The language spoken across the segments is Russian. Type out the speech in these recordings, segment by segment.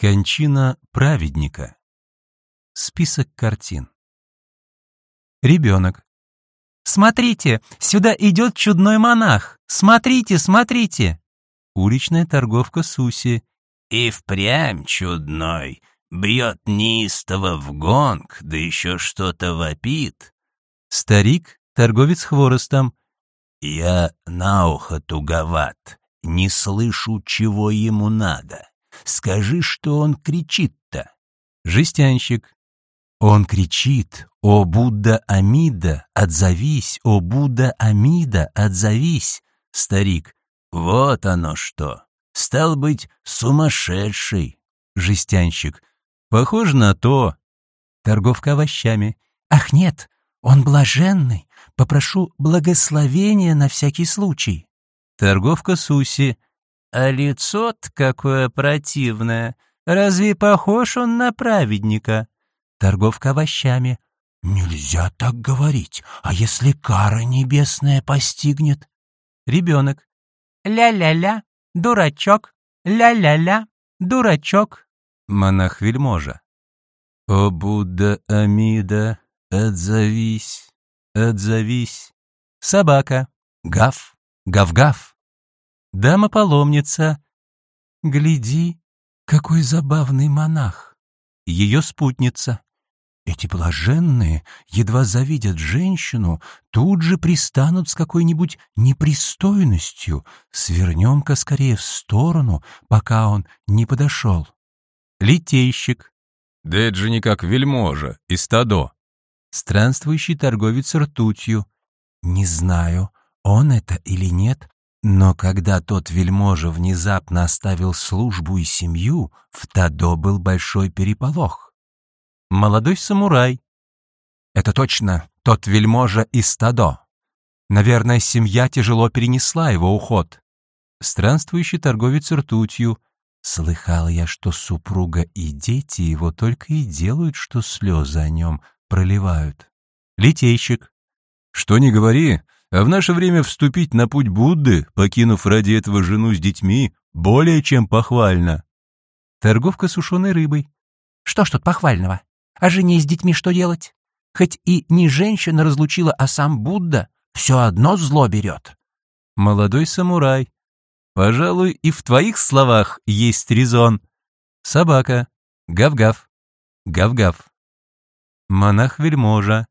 Кончина праведника. Список картин. Ребенок. «Смотрите, сюда идет чудной монах! Смотрите, смотрите!» Уличная торговка Суси. «И впрямь чудной! Бьет неистово в гонг, да еще что-то вопит!» Старик, торговец хворостом. «Я на ухо туговат, не слышу, чего ему надо. Скажи, что он кричит-то. Жестянщик. Он кричит, «О Будда Амида, отзовись! О Будда Амида, отзовись!» Старик. Вот оно что. Стал быть, сумасшедший. Жестянщик. Похоже на то. Торговка овощами. Ах нет, он блаженный. Попрошу благословения на всякий случай. Торговка Суси. А лицо-то какое противное. Разве похож он на праведника? Торговка овощами. Нельзя так говорить. А если кара небесная постигнет? Ребенок. Ля-ля-ля, дурачок. Ля-ля-ля, дурачок. Монах-вельможа. О, Будда Амида, отзовись, отзовись. Собака. Гав, гав-гав. Дама-паломница. Гляди, какой забавный монах. Ее спутница. Эти блаженные, едва завидят женщину, тут же пристанут с какой-нибудь непристойностью. Свернем-ка скорее в сторону, пока он не подошел. Литейщик. Да это же не как вельможа и стадо. Странствующий торговец ртутью. Не знаю, он это или нет, но когда тот вельможа внезапно оставил службу и семью, в Тадо был большой переполох. Молодой самурай. Это точно тот вельможа из Тадо. Наверное, семья тяжело перенесла его уход. Странствующий торговец ртутью. Слыхал я, что супруга и дети его только и делают, что слезы о нем проливают. Литейщик. Что не говори, а в наше время вступить на путь Будды, покинув ради этого жену с детьми, более чем похвально. Торговка сушеной рыбой. Что ж тут похвального? А жене с детьми что делать? Хоть и не женщина разлучила, а сам Будда, все одно зло берет. Молодой самурай. Пожалуй, и в твоих словах есть резон. Собака. Гав-гав. Гав-гав. Монах-вельможа.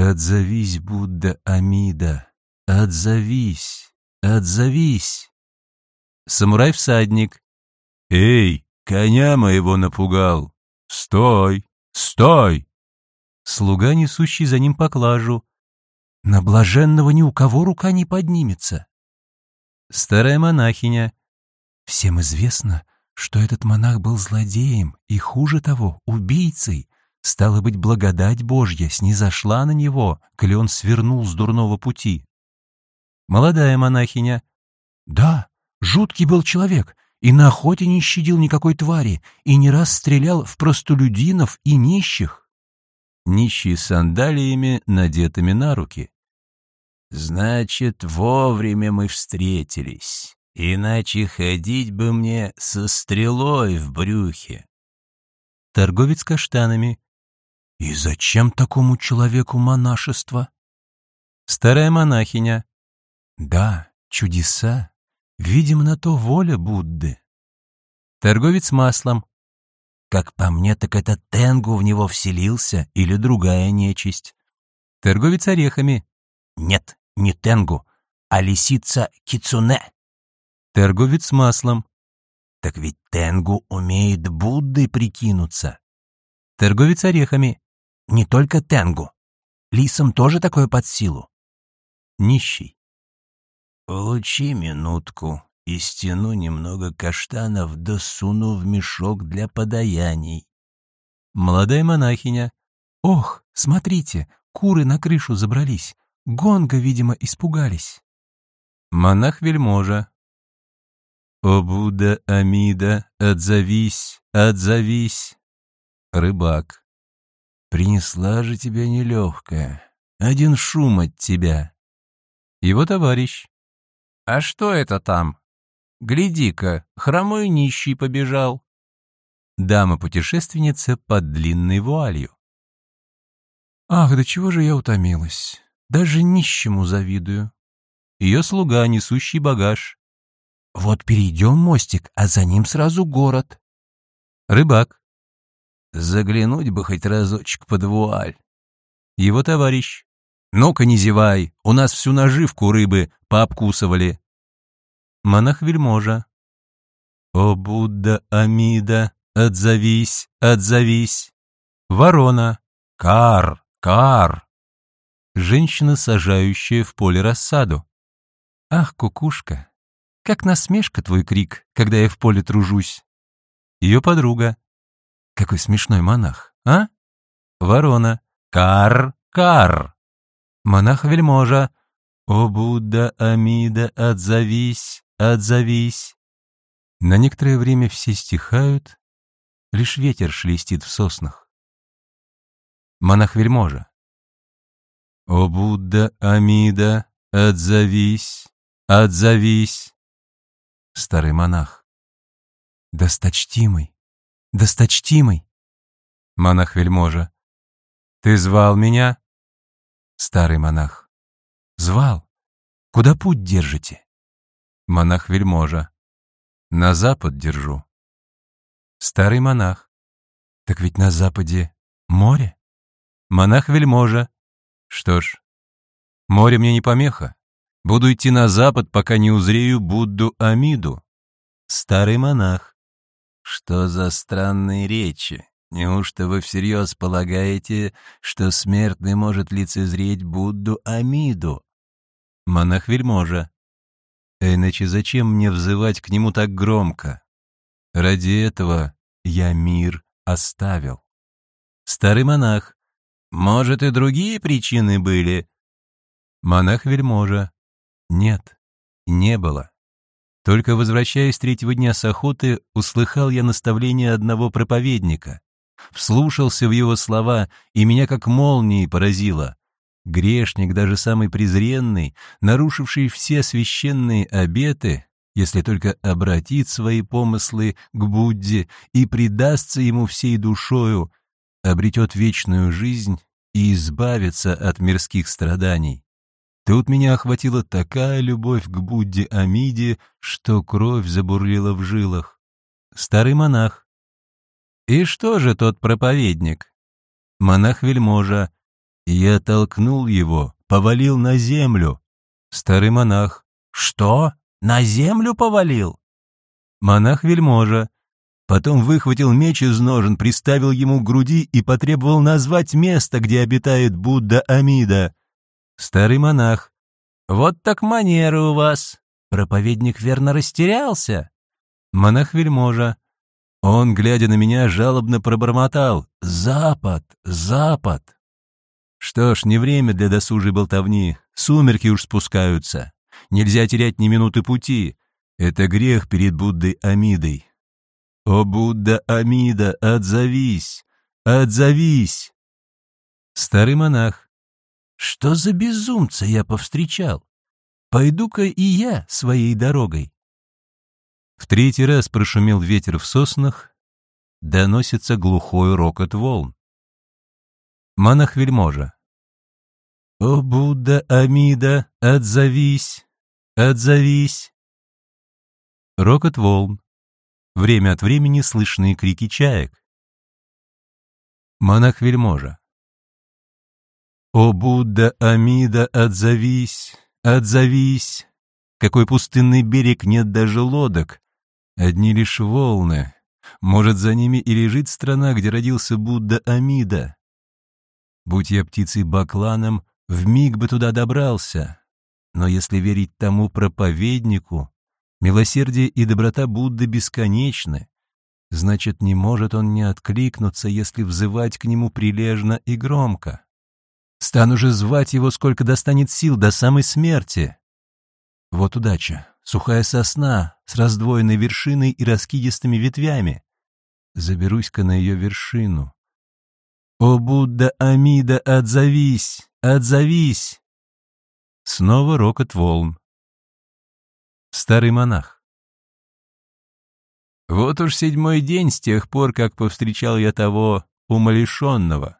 Отзовись, Будда Амида, отзовись, отзовись. Самурай-всадник. Эй, коня моего напугал. Стой, стой. Слуга, несущий за ним поклажу. На блаженного ни у кого рука не поднимется. Старая монахиня. Всем известно, что этот монах был злодеем и, хуже того, убийцей. Стало быть, благодать Божья снизошла на него, коли он свернул с дурного пути. Молодая монахиня. Да, жуткий был человек, и на охоте не щадил никакой твари, и не раз стрелял в простолюдинов и нищих. Нищие сандалиями, надетыми на руки. Значит, вовремя мы встретились, иначе ходить бы мне со стрелой в брюхе. Торговец каштанами. И зачем такому человеку монашество? Старая монахиня. Да, чудеса. Видимо, на то воля Будды. Торговец маслом. Как по мне, так это Тенгу в него вселился или другая нечисть. Торговец орехами. Нет, не Тенгу, а лисица Кицуне. Торговец маслом. Так ведь Тенгу умеет Буддой прикинуться. Торговец орехами. Не только Тенгу. Лисам тоже такое под силу. Нищий. Получи минутку и стяну немного каштанов да суну в мешок для подаяний. Молодая монахиня. Ох, смотрите, куры на крышу забрались. Гонга, видимо, испугались. Монах-вельможа. О, Будда Амида, отзовись, отзовись. Рыбак. Принесла же тебя нелегкая. Один шум от тебя. Его товарищ. А что это там? Гляди-ка, хромой нищий побежал. Дама-путешественница под длинной вуалью. Ах, до чего же я утомилась. Даже нищему завидую. Ее слуга, несущий багаж. Вот перейдем мостик, а за ним сразу город. Рыбак. Заглянуть бы хоть разочек под вуаль. Его товарищ. Ну-ка не зевай, у нас всю наживку рыбы пообкусывали. Монах-вельможа. О, Будда Амида, отзовись, отзовись. Ворона. Кар, кар. Женщина, сажающая в поле рассаду. Ах, кукушка, как насмешка твой крик, когда я в поле тружусь. Ее подруга. Какой смешной монах, а? Ворона. Кар, кар. Монах-вельможа. О, Будда Амида, отзовись, отзовись. На некоторое время все стихают, лишь ветер шелестит в соснах. Монах-вельможа. О, Будда Амида, отзовись, отзовись. Старый монах. Досточтимый, досточтимый. Монах-вельможа. Ты звал меня? Старый монах. Звал. Куда путь держите? Монах-вельможа. На запад держу. Старый монах. Так ведь на западе море? Монах-вельможа. Что ж, море мне не помеха. Буду идти на запад, пока не узрею Будду Амиду. Старый монах. Что за странные речи? Неужто вы всерьез полагаете, что смертный может лицезреть Будду Амиду? Монах-вельможа. Иначе зачем мне взывать к нему так громко? Ради этого я мир оставил. Старый монах. Может, и другие причины были? Монах-вельможа. Нет, не было. Только возвращаясь третьего дня с охоты, услыхал я наставление одного проповедника. Вслушался в его слова, и меня как молнией поразило. Грешник, даже самый презренный, нарушивший все священные обеты, если только обратит свои помыслы к Будде и предастся ему всей душою, обретет вечную жизнь и избавится от мирских страданий. Тут меня охватила такая любовь к Будде Амиде, что кровь забурлила в жилах. Старый монах. И что же тот проповедник? Монах-вельможа. Я толкнул его, повалил на землю. Старый монах. Что? На землю повалил? Монах-вельможа. Потом выхватил меч из ножен, приставил ему к груди и потребовал назвать место, где обитает Будда Амида. Старый монах. «Вот так манеры у вас!» Проповедник верно растерялся. Монах-вельможа. Он, глядя на меня, жалобно пробормотал. «Запад! Запад!» Что ж, не время для досужей болтовни. Сумерки уж спускаются. Нельзя терять ни минуты пути. Это грех перед Буддой Амидой. О, Будда Амида, отзовись! Отзовись! Старый монах. Что за безумца я повстречал? Пойду-ка и я своей дорогой. В третий раз прошумел ветер в соснах, доносится глухой рокот волн. Монах-вельможа. «О, Будда Амида, отзовись, отзовись!» Рокот волн. Время от времени слышные крики чаек. Монах-вельможа. «О, Будда Амида, отзовись, отзовись! Какой пустынный берег, нет даже лодок, одни лишь волны. Может, за ними и лежит страна, где родился Будда Амида. Будь я птицей бакланом, вмиг бы туда добрался. Но если верить тому проповеднику, милосердие и доброта Будды бесконечны, значит, не может он не откликнуться, если взывать к нему прилежно и громко. Стану же звать его, сколько достанет сил до самой смерти. Вот удача. Сухая сосна с раздвоенной вершиной и раскидистыми ветвями. Заберусь-ка на ее вершину. О, Будда Амида, отзовись, отзовись! Снова рокот волн. Старый монах. Вот уж седьмой день с тех пор, как повстречал я того умалишенного.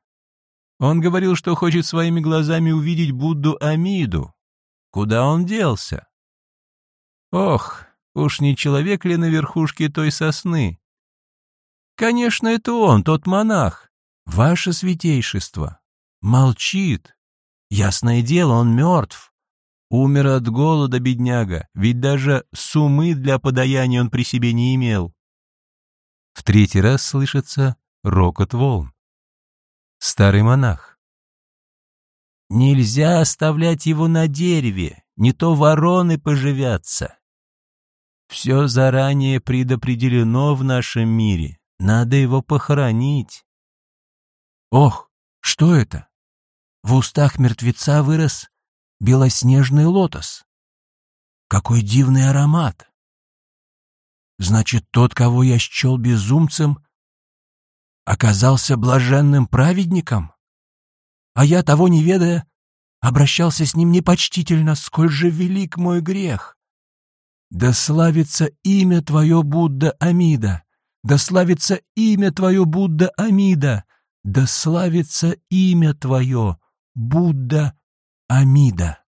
Он говорил, что хочет своими глазами увидеть Будду Амиду. Куда он делся? Ох, уж не человек ли на верхушке той сосны? Конечно, это он, тот монах. Ваше святейшество. Молчит. Ясное дело, он мертв. Умер от голода, бедняга, ведь даже сумы для подаяния он при себе не имел. В третий раз слышится рокот волн. Старый монах. Нельзя оставлять его на дереве, не то вороны поживятся. Все заранее предопределено в нашем мире, надо его похоронить. Ох, что это? В устах мертвеца вырос белоснежный лотос. Какой дивный аромат! Значит, тот, кого я счел безумцем, оказался блаженным праведником? А я, того не ведая, обращался с ним непочтительно, сколь же велик мой грех. Да славится имя Твое, Будда Амида! Да славится имя Твое, Будда Амида! Да славится имя Твое, Будда Амида!